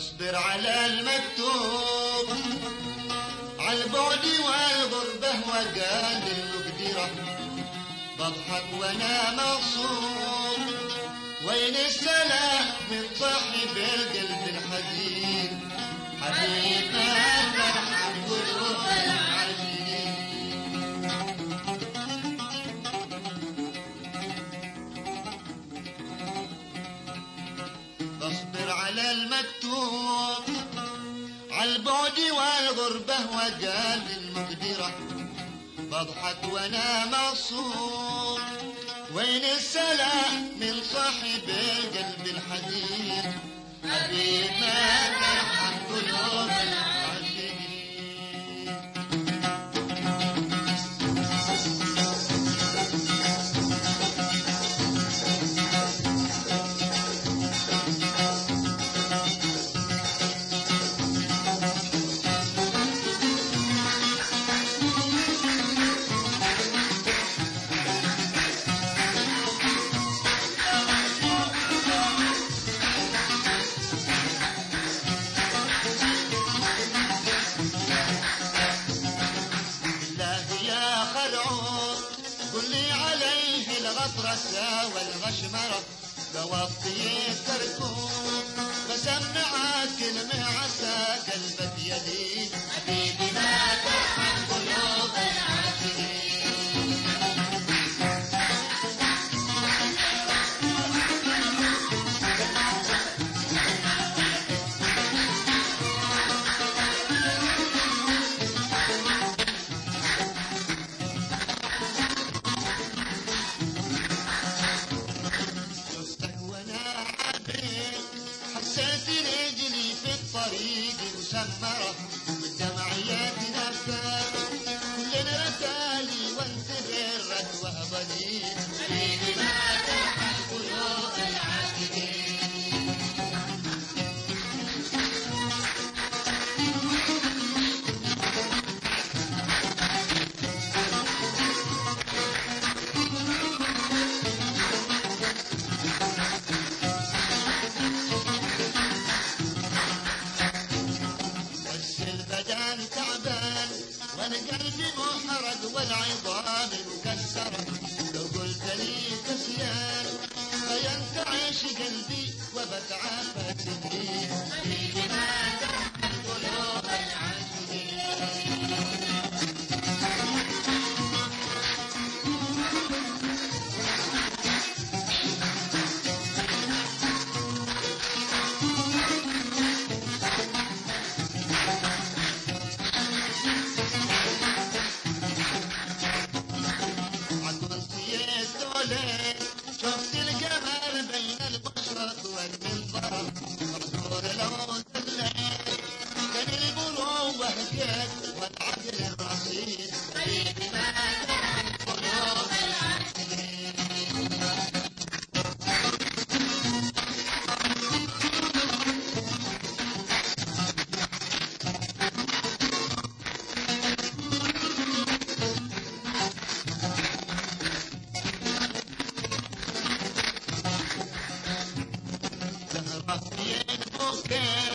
اصبر على المكتوب على البعد والغربة وقال المقدرة. بضحك وأنا مغصوب وين السلام من صاحب القلب الحزين؟ حبيبنا. المكتوب على البعد والغربة وقال المقدرة. بضحك وأنا مغصوب وين السلام من صاحب القلب الحزين؟ لي عليه الغطرة والغشمرة. بوطي الكركوب بسمع كلمة عسى قلبك يدين حسيت رجلي في الطريق مسمرة كان